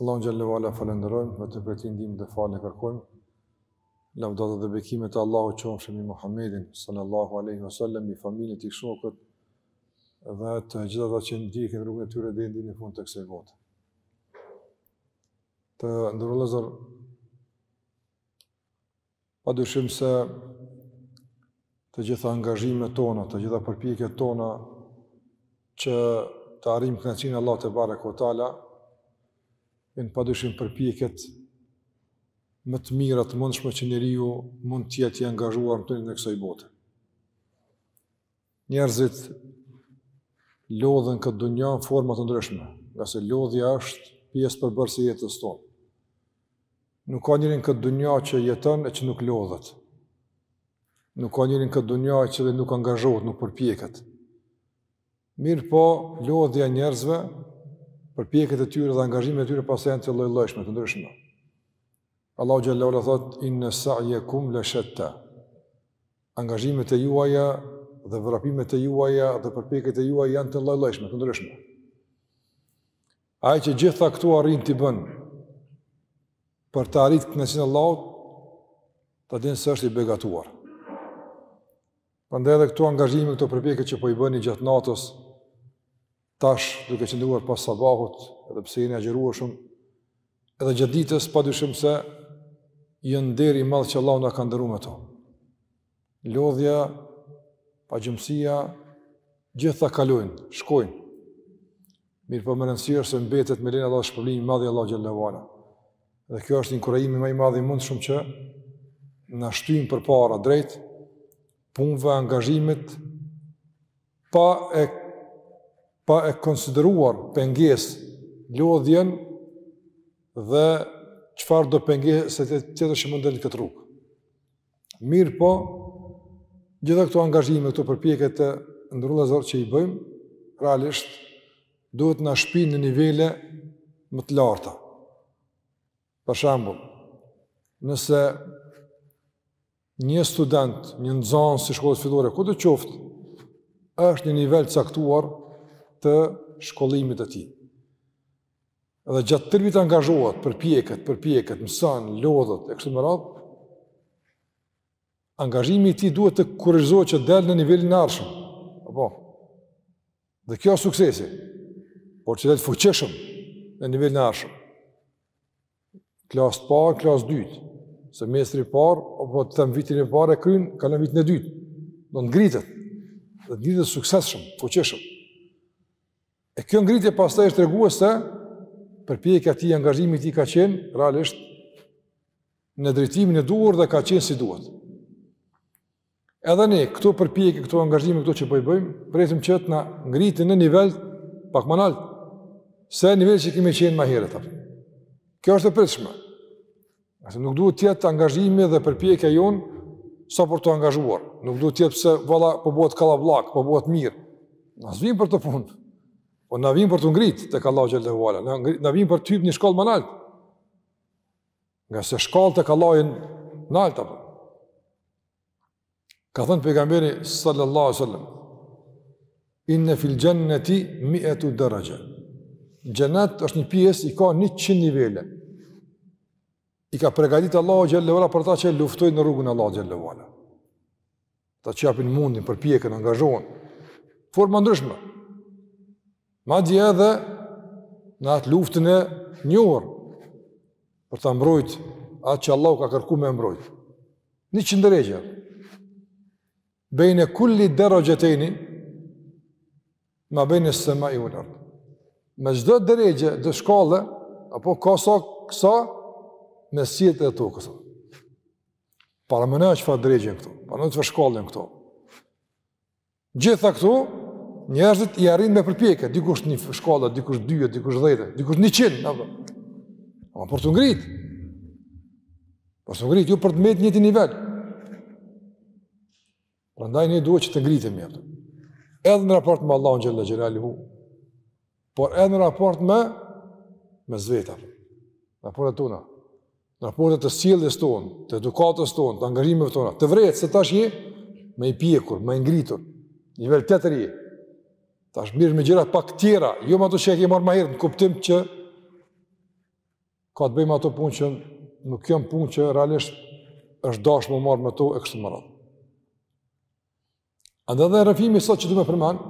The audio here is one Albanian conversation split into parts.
Allahu xhallahu ala falënderojmë dhe prej tij ndihmë dhe falje kërkojmë. Lavdata dhe bekimet e Allahut qofshin mbi Muhammedin sallallahu alaihi wasallam, mbi familjen e tij, shokët dhe të gjithë ata që ndjekin rrugën e tyre deri në fund të kësaj bote. Të nderuar vëllezër Pa dyshim se të gjitha angazhimet tona, të gjitha përpjekjet tona që të arrijmë kënaqësinë e Allahut tebareke ue teala, janë pa dyshim përpjekjet më të mira të mundshme që njeriu mund të jetë i angazhuar në to në jetën e kësaj bote. Njerëzit lodhen në këtë dunja në forma të ndryshme, ngase lodhja është pjesë përbërëse e jetës tonë. Nuk ka njeri në këtë dunja që jeton e që nuk lodhet. Nuk ka njeri në këtë dunja i cili nuk angazhohet, nuk përpiqet. Mirëpo, lodhja e njerëzve, përpjekjet e tyre dhe angazhimet e tyre po se janë të llojllojshme, të ndryshme. Allahu xhallahu ala thot inna sa'yakum la shatta. Angazhimet e juaja dhe vrapimet e juaja dhe përpjekjet e juaja janë të lloj-llojshme, të ndryshme. Ai që gjitha këto arrin t'i bën për të arritur kënaqësinë e Allahut, ta dinë se është i begatuar. Prandaj edhe këto angazhime, këto përpjekje që po i bëni gjatë natës, tash duke qëndruar pas sabahut, edhe pse jeni agjërueshëm, edhe gjatë ditës pa dyshim se janë nder i madh që Allahu na ka nderuar me to. Lodhja, pagjumësia, gjitha kalojnë, shkojnë. Mirëpo me rëndësi është se mbetet me lejen e Allahut shpërblim i madh i Allahut xhallahu ala. Dhe kjo është inkurajimi më i madh i mundshëm që na shtyn përpara drejt punëve, angazhimit pa e pa e konsideruar pengesë lodhjen dhe çfarëdo pengese tjetër që mund të del në këtë rrugë. Mirëpo, gjitha këto angazhime, këto përpjekje të nderuar vëllezër që i bëjmë, realisht, duhet të na shpijnë në nivele më të larta. Për shembull, nëse një student, një nxënës i shkollës fillore, kudo qoftë, është në një nivel caktuar të shkollimit të tij. Dhe gjatë tërë vitit angazhohet, përpiqet, përpiqet, mëson, lodhet e kështu me radhë. Angazhimi i tij duhet të kurorëzohet që del në nivelin e ardhshëm. Apo. Dhe kjo është suksesi. Por që del fuqishëm në nivelin e ardhshëm. Klasa e parë, klasa e dytë. Semestri i parë, apo të them vitin e parë e kryen, kalon në vitin e dytë. Do ngritet. Do ngritet suksesshëm, fuqishëm. E kjo ngritje pastaj është tregues se përpjekja e tij angazhimi i tij ka qenë realisht në drejtimin e duhur dhe ka qenë si duhet. Edhe ne këto përpjekje, këto angazhime këto që po i bëjmë, presim që të na ngritin në nivel pak ma nalt se niveli që kemi qenë ma herët. Kjo është e pritshme. Nëse nuk duhet të jetë angazhimi dhe përpjekja jonë sa për t'u angazhuar. Nuk duhet të jetë pse valla po bëhet kallavllak, po bëhet mirë. Na s'vijmë për te puna. Po na vijmë për t'u ngrit tek Allahu xhele ve ala. Na na vijmë për të hyp një shkallë ma nalt. Ngase shkallët tek Allahu janë nalt apo. Ka thënë pejgamberi sallallahu alaihi wasallam: "Inna fil jannati mi'atu daraja." Në xhenet është një pjesë i ka 100 nivele. I ka përgatitur Allahu xhele ve ala për ata që luftojnë në rrugën e Allahut xhele ve ala. Ata që japin mundin, përpjekjen, angazhohen. Forma ndryshme. Madje edhe në atë luftën e njohur për ta mbrojt atë që Allahu ka kërkuar me mbrojt. Njëqind derexhe. Bejne kulli derexhetejni ma bejne semai vel erd. Mes çdo derexheje, dhe shkalle, apo ka sa, ka sa, mes qiellit dhe tokës. Paramendo çfarë derexhe janë këto, paramendo çfarë shkalle janë këto. Gjitha këto, njerëzit i arrin me përpjekje, dikush një shkallë, dikush dy, dikush dhjetë, dikush njëqind, në dhe. Ama, për t'u ngrit. Për t'u ngrit, jo për të mbet në njëjtin nivel. Prandaj ne duhet që të ngritemi apo. Edhe në raport me Allahun xhele xhelaluhu, por edhe në raport me mes veti. Në raportet tona, në raporte të sjelljes tonë, të edukatës tonë, të angazhimeve tona, të vërehet se tash je ma i pjekur, ma i ngritur, nivel tjetër je. Tash merresh me gjëra pak tjera, jo me ato që je marrë ma herët, në kuptim që ka të bëjmë ato punë që nuk janë punë që realisht është dashtë me u marrë me to e kështu me radhë. Andaj edhe rrëfimi sot që du me përmend,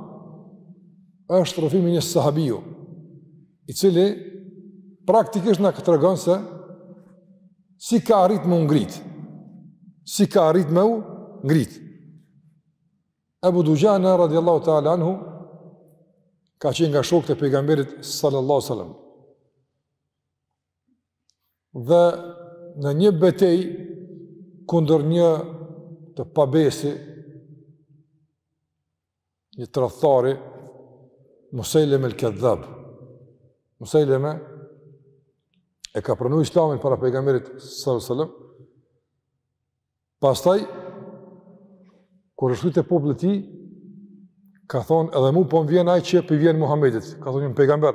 është rrëfimi i një sahabiju, i cili praktikisht na tregon se si ka arrit me u ngrit, si ka arrit me u ngrit. Ebu Dujana, radiallahu ta'ala anhu, ka qenë nga shokët e pejgamberit sallallahu sallam. dhe në një betejë kundër një të pabesi, një trathtari, Musejlem el Kedhab. Musejleme e ka pranu islamin para pejgamberit salallahu alejhi ve selem, pastaj, kur është te populli i tij, ka thonë edhe mu po më vjen ai që po i vjen Muhammedit, ka thonë jam pejgamber,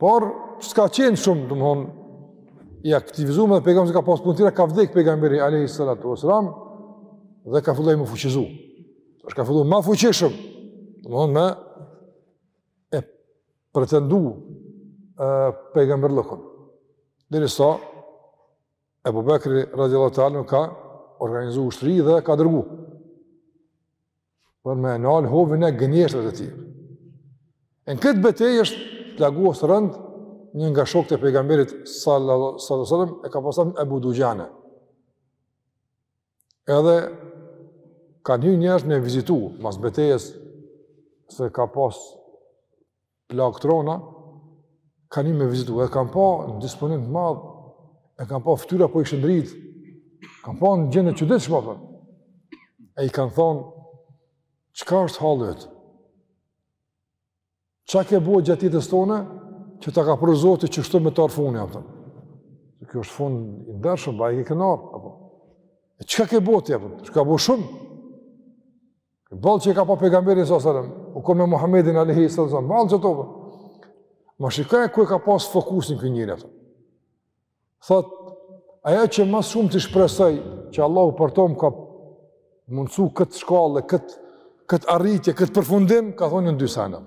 Por, s'ka qenë shumë, domethonë, i aktivizum edhe pejgamberi ka pas punë tjera, ka vdek pejgamberi, alejhi salatu wasalam, dhe ka fillu m'u fuqizu. Ashtu ka fillu ma fuqishëm, domethonë, me e pretendu pejgamberllëkun. Derisa Ebu Bekri, radiallahu teala anhu, ka organizu ushtri dhe ka dërgu. Për me nal hovin e gënjeshtrave të tij. E në këtë betejë është plagos rënd një nga shokët e pejgamberit sallallahu alaihi wasallam e ka pas emnin Ebu Duxhane. Edhe kanë hyrë njerëz me vizitu mas betejës se ka pas Plagë t'rona, kanë hi me vizitu, e kanë pa në disponim të madh, e kanë pa fëtyra po i shëndrit, kanë pa në gjendje çuditshme, po. E i kanë thonë, çka është halli yt? Ça ke bo gjatë jetës tonde, që ta ka për zotë qështu me t'ardh funi, domethënë. Ky është fund i ndershëm, ballëkrenar, apo. E çka ke bo ti? Epo çka bo shumë? Vallë që ka pa pejgamberin salallahu alejhi ve selem, u kon me Muhammedin alayhi sallam, vallë që topa. Ama shikoni ku e ka pas fokusin ky njeri, a. Thot, ajo që ma së shumti shpresoj që Allahu për to m' ka mundsu kët shkallë, kët kët arritje, kët përfundim, ka thonë janë dy sana.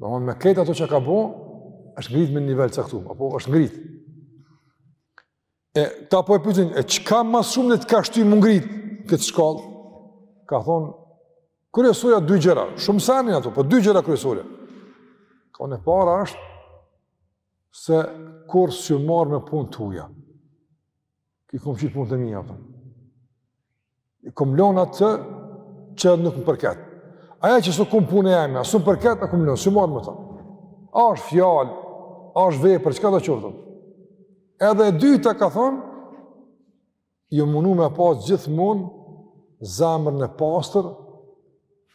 Domethënë krejt ato që ka bo, është ngrit në një nivel të caktuar, apo është ngrit. E këta po e pyetin, e çka ma s'shumti të ka shty m'u ngrit n'këtë shkallë? Ka thon kryesorja dy gjëra, shumë sane janë ato, po dy gjëra kryesore. Ka thonë e para është se kurrë s'jom marrë me punë të huja. I kom kqyr punët e mija, po. I kom lon atë që nuk më përket. Ajo që s'u kon punë e jeme, s'më përket, e kom lon, s'jom marrë me to. A është fjalë, a është vepër, çkado qoftë. Edhe e dyta ka thonë, jom munu me pas gjithmonë zemrën e pastër,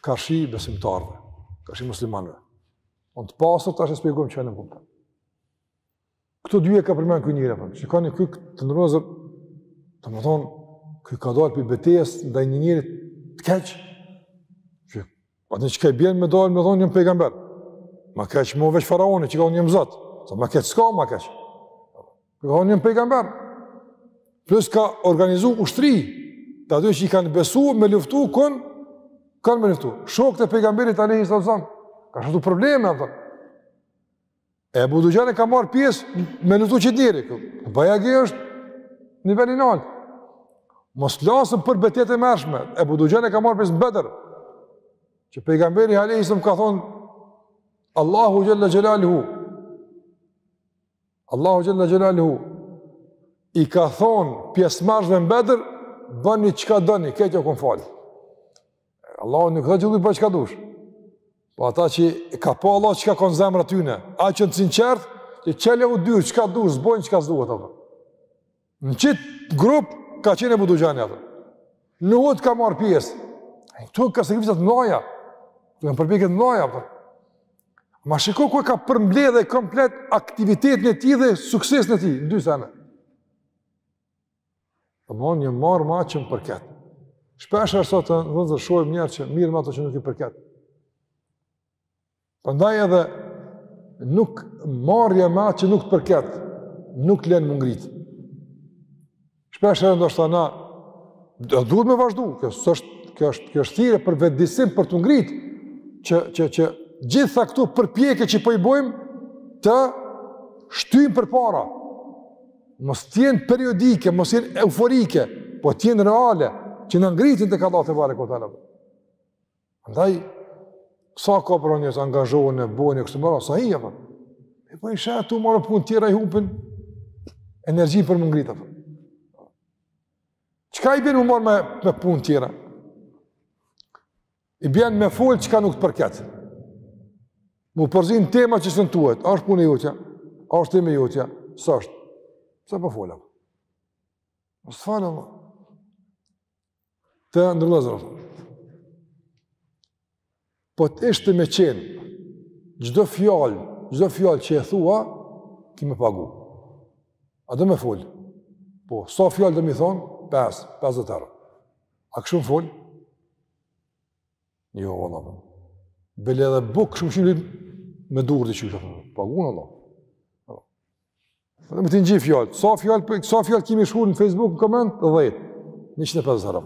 karshi besimtarëve, karshi muslimanëve. Zemrën t'pastër tash e spjegojmë që e në kumë Këto dy e ka përmend ky njeri ato. Shikoni ju të nderuar. Domethën ky ka dalë prej betejës ndaj një njeri të keq. Që pra e çka bjen me dalë me thonë jom pejgamber. Ma keq më veç faraoni që ka thonë jom zot. Sa ma keq s'ka ma keq. Thonë jom pejgamber. Plus ka organizu ushtri. Të atyne që i kanë besu me luftu kun kanë me luftu. Shokët e pejgamberit alejhi selam. Ka shtu probleme ato. Ebu Duxhane ka marrë pjesë me luftu qit njeri, Bajagi është nivel i naltë. Mos flasëm për betejat e hershme, Ebu Duxhane ka marrë pjesë në bedër, që pejgamberi alejhi selam ka thonë, Allahu xhele xhelaluhu, Allahu xhele xhelaluhu, u ka thonë pjesëmarrsve në Bedër, bëni çka doni, krejt jau kom falë. Allahu nuk thotë që bëj çka dush. Po atë që ka pa Allah çka kanë zemra tyne, aq të sinqertë, që çelju dyrt, çka dush, s'bojnë çka s'duhet ato. Në qit grup ka qenë Ebu Duxhane ato. Në Uhud ka marrë pjesë. Ku ka sakrificat mdhaja. Ku ka përpjekjet mdhaja. Por. Po. Ama shiko ku e ka përmbledhë komplet aktivitetin e tij dhe suksesin e tij. Në dy sene. S'jom marrë me atë që s'më përket. Shpesh e sot edhe shohim njerëz që merren me atë që nuk i përket. Prandaj edhe nuk marrja me atë që nuk të përket, nuk të len m'u ngritë. Shpesh edhe ndoshta na, do duhet me vazhdu, kjo është, kjo është, kjo është thirrje për vetëdijsim për t'u ngritë, që, që, që gjitha këto përpjekje që po i bojmë, t'i shtyjmë përpara, mos të jenë periodike, mos jenë euforike, po të jenë reale, që na ngritin tek Allahu tebareke ue teala. Andaj, sa ka prej njerëzve angazhohen në bojnë çështje të mëdha, sa i e për. E po i sheh tu marrë punë tjera i hupin energji për m'u ngritë. Çka i bjen m'u marrë me, me punë tjera? I bjen me fol çka nuk të përket. M'u përzi n'tema që s'të duhet, a është punë jotja? A është tema jotja? S'është? Pse po fol? Mos fol. Të nderuar. Po të ishte me qenë, çdo fjalë, çdo fjalë që e thua, ki me pagu. A do me folë? Po, sa fjalë do m'i thonë? 5, 50 euro. A kështu më folë? Jo, vallahi. Bile edhe bukur, shumë shumë shumë me durë dhe qyshë, për. Të paguan, Allah. Dhe me të një fjalë, sa fjalë, sa fjalë kemi shkru në Facebook në koment, dhe dhe, 150 herë.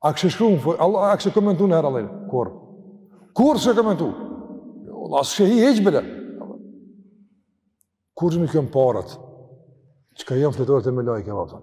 A kishe shku me folë, Allah, a kishe komentu niherë, Allah, kur? Kur s'e komentu? Jo, Allah, s'e sheh hiç bile. Kur që m'i kem parë, çka janë fletoret e me lajke, Allah,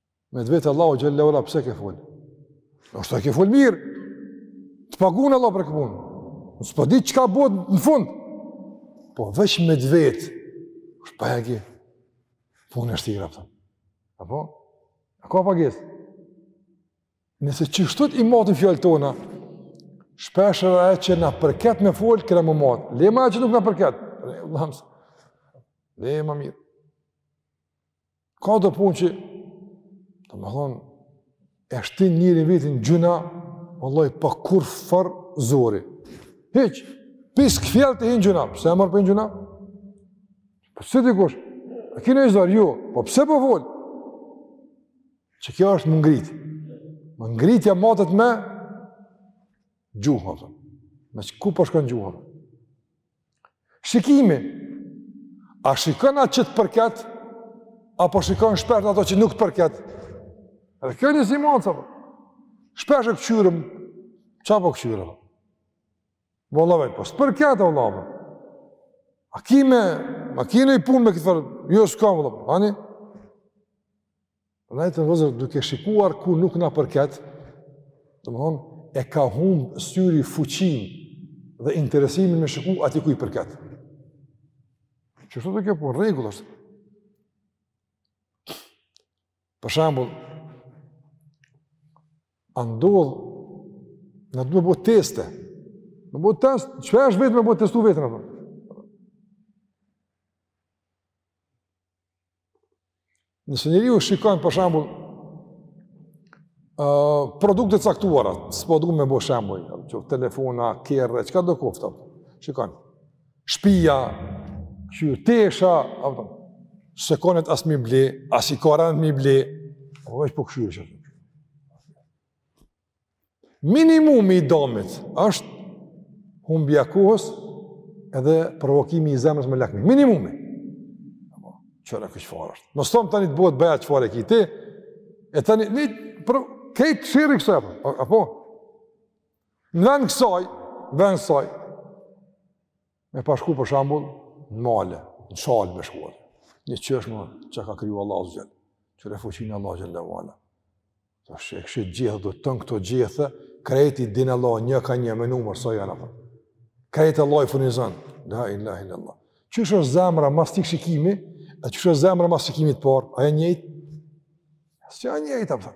Me të vetë Allahu xhele ue ala pse ke fol? Ndoshta ke fol mirë. Të pagun Allah për këtë punë. Unë s'po di çka bohet në fund. Po veç me të vetë. Është përgjegje. Punë e vështirë, po. Apo? A ka përgjegje? Nëse qishtu i matim fjalët tona, shpeshherë e që na përket me folë, kena me matë. E më e që nuk na përket. Lema mirë. Ka do punë që, domethënë, e shtin njeri vetin gjynah, vallahi, pa kurrfarë zori. Hiç, pikë qejfi të hin gjynah, pse more po hin gjynah? Po s'të do kush? A ki naj zor, jo, po pse po fol? Qikjo është mendja. Mendja matet me gjuhë, me çka përshkon po gjuhë. Shikimi, a shikon atë që të përket, apo shikon shpesh në ato që nuk të përket? Edhe kjo një zullum, sa po. Shpesh e këqyrëm, çka po këqyrëm? Vëllavi, po s'të përket, vëllavi. A ki me, a ki naj punë me këtë farë, jo s'kam, vëllavi, ani? Prandaj te vëzhgimi duke shikuar ku nuk na përket, domethënë e ka humb syri fuqinë dhe interesimin me shiku aty ku i përket. Qishtu kjo po rregull është. Për shembull, a ndodh naj të me bo teste. Me bo test, që është vetë me e testu veten, apo? Nëse njeriu shikon, për shembull, uh, produkte të caktuara, s'po du me bo shembull, qoftë telefona, kerre, çka do koftë, shikon, shpia, kqyr tesha, s'e ka nijet as m'i ble, as i ka paret m'i ble, po veç po i kqyr qishtu Minimumi i damit është humbja e kohës edhe provokimi i zemrës me lakmi. Minimumi. Apo, çfarë ka çfarë është? Mos thom tani t'bohet, blej çfarë ki ti. E tani nëpër këtë, n'sherr të kësaj apo? Apo. N'ven kësaj, n'ven kësaj. Me pa shku për shambull, në male, në shalë me shkuar. Kqyr çka ka kriju Allahu azze ue xhel, çfarë fuqie Allahu xhele ue ala. Tash e kqyr gjithë, do të thotë këto gjithë, krejt i din Allahu një ka një me numër, sa janë apo. Krejt Allahu i furnizon, la ilahe il-lAllah. Qysh është zemra mas këtij shikimi, e qysh është zemra mas shikimit të parë, a e njëjtë? S'është e njëjtë, apo.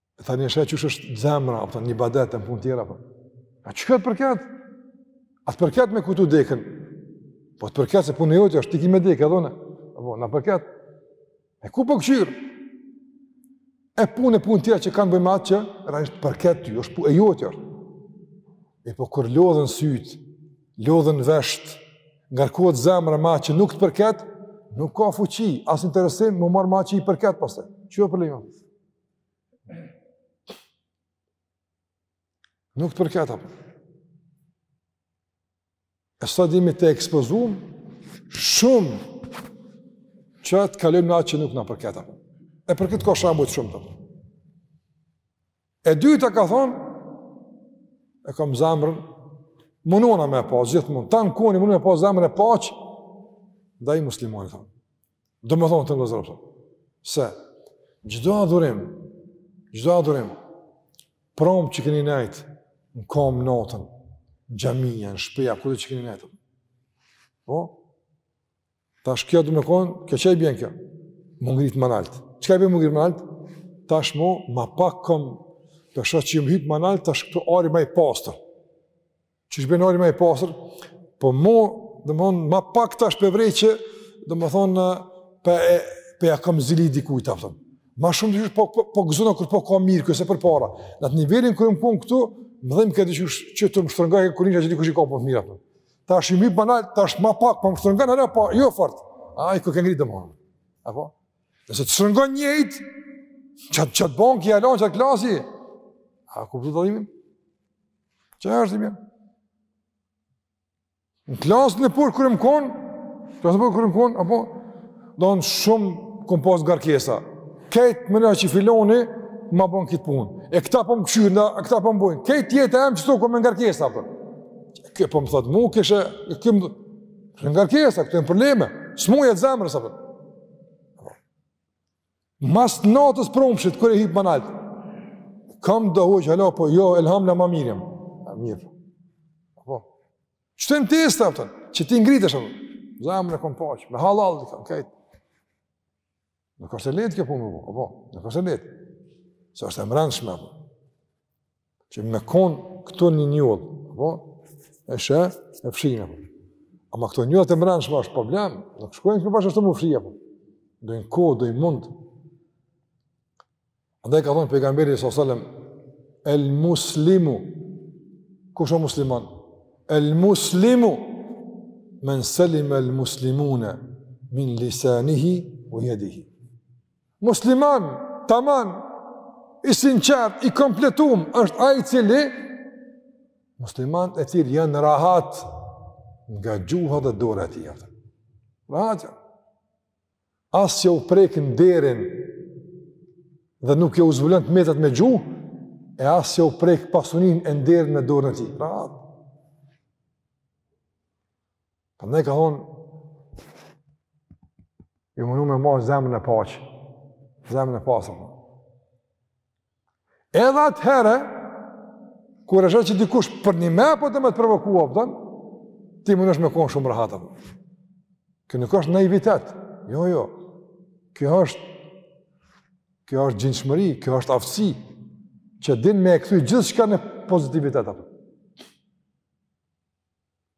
Tha një shka qysh është zemra, apo, në ibadet e në punë tjera, apo. A çka të përket? A të përket me kujtu dekën? Po të përket se punë e jotja, është ti ki me dekë, edhe unë? Po, na përket. E ku po kqyr? E punë e punë tjera që kanë bo atë që, edhe s'të përket ty, është punë e jotja. E po kur lodhen sytë, lodhen veshtë, ngarkohet zemra me atë që nuk të përket, nuk ka fuqi, as interesim, m'u marrë me atë që i përket pas. Qikjo problem? Nuk të përket apo. E sod jemi të ekspozum, shumë që të kalojmë në atë që nuk na përket apo. E për këtë ka shembujt shumtë. E dyta ka thonë, e kam zemrën, munona me e pas, gjithmonë, tanë kohën munona me pas zemrën e paçtë, ndaj muslimanit, thonë. Domethonë të nga zërëpëtëm, se çdo adhurim, çdo adhurim, pramë që keni nejt, në kamë natën, në xhamia, në shpia, kudo që keni nejt. Po? Tash kjo do me konë, kjo çka i bjen kjo? M'u ngrit ma nalt. Çka i bjen m'u ngrit ma nalt? Tash mo, ma pak kom, tash që jam hyp ma nalt, tash këtu ari ma i pastër. Qysh bjen ari ma i pastër, po mo, domthon, ma pak tash po e vrej që domthon po po ia kam zili dikujt apo. Ma shumë tash po po, po gëzona kur po ka mirë sesa përpara. Në atë nivelin ku jam kon këtu, më dhëm këtë dish që të më shtrëngojke kur nijsha dikush i ka punt mirë apo. Tash hypi ma nalt, tash ma pak po më shtrëngon apo po, jo fort. A, këtu kam ngrit domthon. Apo? Nëse të shtrëngon njëjtë, qat qat bankë je hala n'qat klasë. A e kupton dalimin? Qy është i mirë? Në klasën e parë kur jam konë, klasën e parë kur jam konë, apo, domthonë shumë kam pasë ngarkesa. Këtë më nëja që filani, ma bën këtë punë. E këta po më kqyrin, këta po më bënë. Krejt jeta eme që u kon me ngarkesa, apo. Ky po më thotë, mu kështu, këtë më... Krejt ngarkesa, krejt me probleme. Sëmundje të zemrës, apo. Mas natës pramshit, kur hip ma nalt, kam do hoqë, hala, po jo, elhamdulila ma mirë jam. A mirë. Po. Qito janë teste, apo, që ti ngritesh, zemrën e kom paqë, me halal, dhe kam kajtë. Nuk është e letë kjo punë, po, po, nuk është e letë. Se është e mrendshme, po. Që me kon këtu një njollë, apo? E sheh, e fshin, apo? Ama këto njolla të mrenshme është problem, nuk shkojnë këpër që është të më fshia, apo? Dojnë kohë, dojnë mund. Andaj ka thonë pejgamberi s.a.s. El muslimu, kush është musliman? El muslimu, men selimel muslimune, min lisanihi ue jedihi. Musliman, taman, i sinqertë, i kompletum, është ai i cili, muslimanët e tjerë janë rahat nga gjuha dhe dora e tij. Rahat janë. As jau prek nderin dhe nuk jau zbulon të metat me gjuhë, e as jau prek pasuninë e nderin me dorën e tij. Rahat. Andaj ka thonë, ju munu me majt zemrën e paqë, zemrën e pastër, apo. Edhe atëherë, kur e sheh që dikush përnime po don me të provoku, apo, ti munesh me konë shumë rahat, apo. Kjo nuk është naivitet, jo, jo, kjo është, kjo është gjindshmëri, kjo është aftësi, që din me e kthy gjithçka në pozitivitet, apo.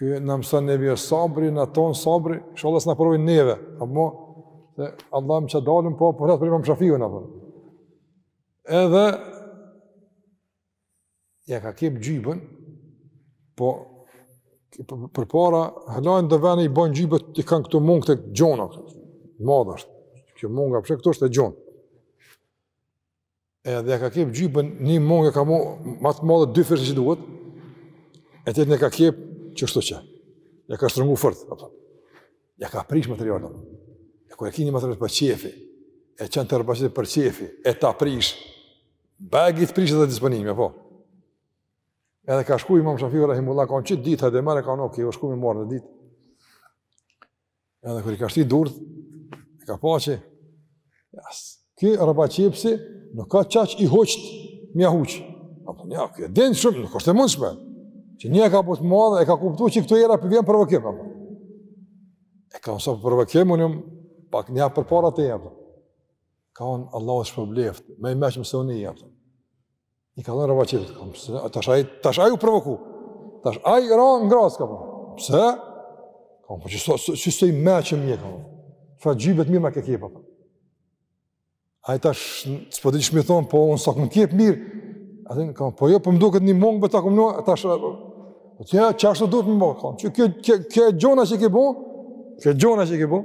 Ky na mëson neve sabrin, na thon sabri, inshallah s'na provon neve, apo se Allah më çadalën po po për Imam Shafiun apo. Edhe ja ka kep xhyben, po përpara, hala n'do vene i bajnë xhybet i kanë këto mongë të gjona, madhë është, kjo mongë a po e sheh këtu është e gjonë. Edhe ja ka kep xhyben, një mongë e ka bo ma të madhe, dy herë që duhet, e tjetrën e ka kep, qështu që, ja ka shtërngu fort, a kupton. ja ka prish materialin, e kur e ki një material për qefi, e çon te rrobaqepsi për qefi, e ta prish, bajagi t'prish edhe disponimi, apo. Edhe ka shku imam Shafiu Rahimullah, ka thonë qit ditë, hajde merre, ka thonë okej, okej, o shku me marrë në ditë, Edhe kur i ka shti durt, e ka pa që jas, ky rrobaqepsi nuk a qaq i huqt me ja huq. Apo nja, ky e din shumë, nuk është e mundshme. Që një ka bo të madhe, e ka kuptu që këtu era po vjen provokim. Apo. E ka nësa për provokim, unë jam pak një përpara teje. Ka thonë, Allahu të shpërbleftë, me i meqëm se unë i jemë. I ka thënë rrobaqepsit, ka përse, tash ai, tash ai u provoku, tash ai ra në grackë, ka përse, përse, ka përse, që së, që së i me që mje, ka përse, çfarë xhybe t'mirë ma ke kep, përse. Ai tash, s'po di çka me thonë, po unë s'ta kom kep mirë, atin, ka përse, po jo, po më doket një mongë, për ta këmë nua, tash, po që ja, qashtu duhet me bo, ka përse, që kjo, kjo, kjo gjona që ke bo, kjo gjona që ke bo,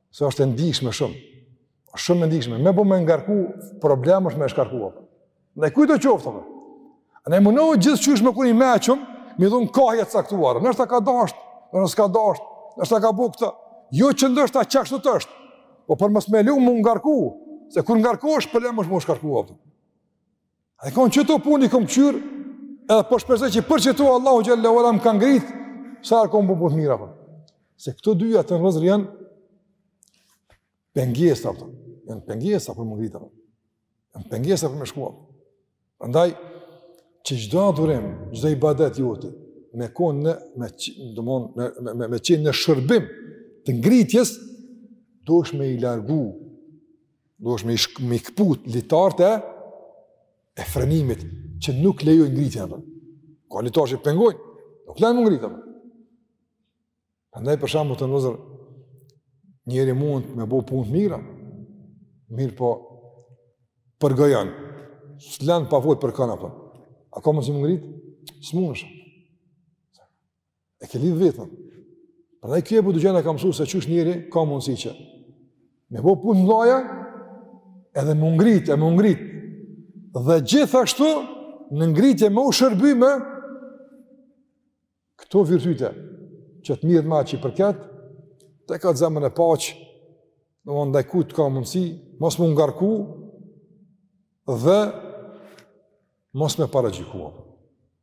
Se është e ndishme shumë. Shumë e ndishme. Me bo me u ngarku, problem është me u shkarku. Ndaj kujtdo qoftë, po. Ne mundohu gjithqysh me kuni meqëm, me i dhon kahje të caktuar. Ndoshta ka dasht, ndoshta ka dasht, ndoshta ka bo këta. Jo që ndoshta qashtu është. Po për mos me lon me u ngarku, se kur ngarkohesh, problem është me u shkarku. Po. Ai thon qeto punë i kam kry, edhe po shpresoj që për qeto Allahu xhelle ve ala më ka ngrit sa ar kombu po mira po. Se këto dyja të rrozë janë pengesa ato. Janë pengesa për me u ngrit ato. Janë pengesa për me shkuar. Prandaj që çdo durim, çdo ibadet jote me kon në me domon me me me, me qenë në shërbim të ngritjes duhesh me i largu Duhesh me i, shk, me i këput litarët e frenimit që nuk lejojnë ngritje. Po. Ka litarë që pengojnë, nuk lejnë me u ngrit. Po. Andaj për shembull të nëzër, njeri mund me bo punë të mira, mirëpo përgojon, s'len pa vojtë për kan po. A ka mundësi me u ngrit? S'munesh. E ke lidhë veten. Prandaj ky Ebu Duxhana ka mësu se qysh njeri ka mundësi që me bo punë t'mdhaja, edhe me u ngrit, e me u ngrit. Dhe gjithashtu, në ngritje me u shërby me këto virtyte, që të mirët ma që i përket, ta ketë zemrën e paqë, ndaj kujt ka mundësi, mos me u ngarku, dhe mos me paragjykua.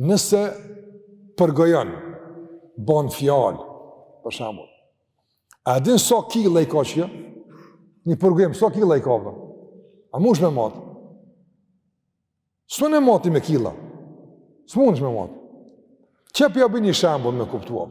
Nëse përgojon, ban fjalë, për shembull. A din sa kila i ka qikjo? Një përgojim, sa kila i ka po? A munesh me mat? S'mun e mat me kila? S'munesh me mat. Qe po ja bij një shembull me kuptua.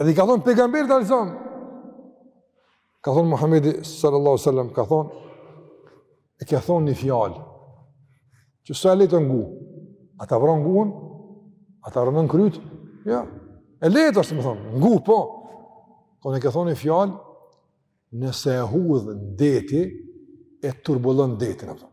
Edhe i ka thonë pejgamberi alejhi selam, ka thonë Muhammedi sallallahu sallam, ka thonë, e ke thonë një fjalë, që sa e lehtë n'guhë, as ta vret guhën, as ta rëndon krytë, jo, e lehtë është me thonë n'guhë, po, thonë e ke thonë një fjalë, nëse e hudh n'deti, e turbullon detin, thonë.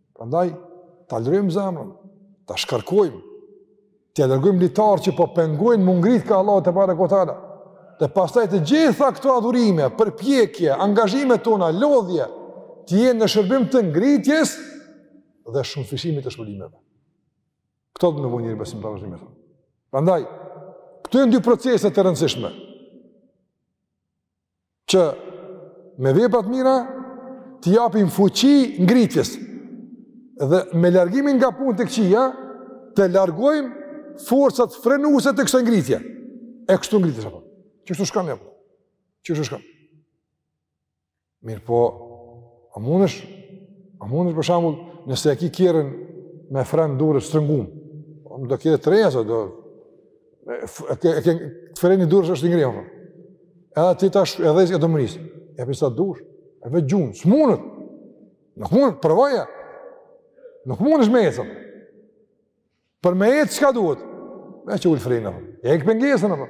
Prandaj, ta lirojmë zemrën, ta shkarkojmë, t'i largojmë litarët që po pengojnë me u ngrit ka Allahu tebareke ve teala, dhe pastaj të gjitha këto adhurime, përpjekje, angazhimet tona, lodhje, të jenë në shërbim të ngritjes dhe shumëfishimit të shpërblimeve. Këto dhe në vë njëri besim të rështime. Prandaj, këto janë dy procese të rëndësishme. që me veprat e mira t'i japim fuqi ngritjes dhe me largimin nga punët e këqija të largojmë forcat frenuese të kësaj ngritjeje. E kështu ngritjes apo. Që kështu shkon apo. Që kështu shkon. Mirëpo, a mundesh? A mundesh për shembull, nëse e ke kerrin me fren dore shtrëngum, po, do të ketë treja sa do Ke, ke, te freni i dorës është ngri, apo? Edhe ti tash edhe e do më njësë. E pisa dush, e vetë gjunë, së mundët. Nuk mundët, përvaja. Nuk mundësh me ecën. Për me ecë, qka duhet? Me e ul frenin, apo? E e këtë pengesën, apo?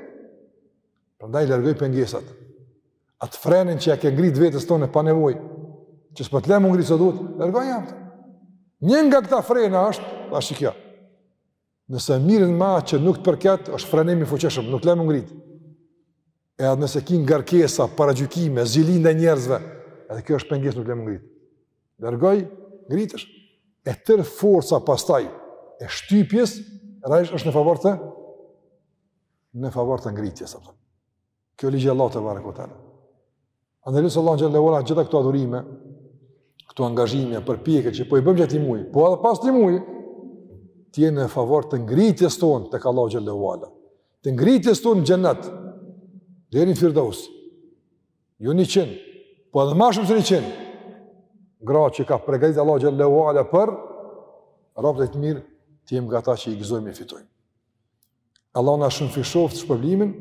Prandaj, largoj pengesat. Atë frenin që ia ke ngrit vetes tonde pa nevojë, që s'po t'le m'u ngrit sa duhet, largoje atë. Një nga këta frena është, tash kjo. Nëse merresh me çka nuk të përket, është frenim i fuqishëm, nuk të len m'u ngrit. Edhe nëse ki ngarkesa, paragjykime, zili ndaj njerëzve, edhe kjo është pengesë nuk të len m'u ngrit. Largoj, ngritesh. E tërë forca pastaj e shtypjes, realisht është në favor të në favor të ngritjes. Apo. Kjo ligje Allah të varë këtë alë. E lus Allahun xhel-le ve ala, gjitha këto adhurime, këto angazhime, përpjekje, që po i bëmë gjatë këtij muji, po edhe pas këtij muji, të jenë në favor të ngritjes tonë tek Allahu xhel-le ve ala, të ngritjes tonë në xhennet, xhenneti firdeus, jo njëqind, po edhe ma shumë se njëqind grada që ka pregatitë Allahu xhel-le ve ala për robët e tij të mirë, të jemë nga ata që i gëzojmë i fitojmë. Allahu na shumëfishoftë shpërblimin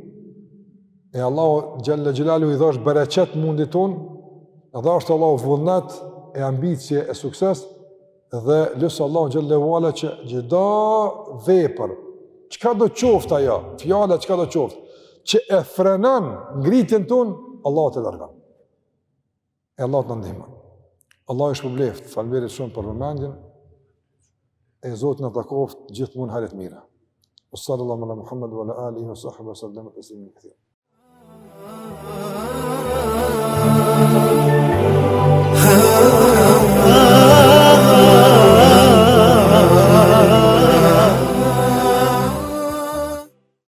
e Allahu xhel-le xhelaluhu i dhashtë bereqet mundit tonë, dhashtë Allahu vullnet e ambicie e sukses dhe lus Allahun xhel-le ve ala që çdo vepër, çka do të qoftë ajo, fjala çka do të qoftë, që e frenon ngritjen tonë, Allahu ta largon. E Allahu të na ndihmon. Allahu ju shpërbleftë, faleminderit shumë për vëmendjen, e Zoti na takoftë gjithmonë n'haire t'mira. Wa sallallahu ala Muhammed, wa ala alihi, wa sahbihi, wa sallam taslima kathira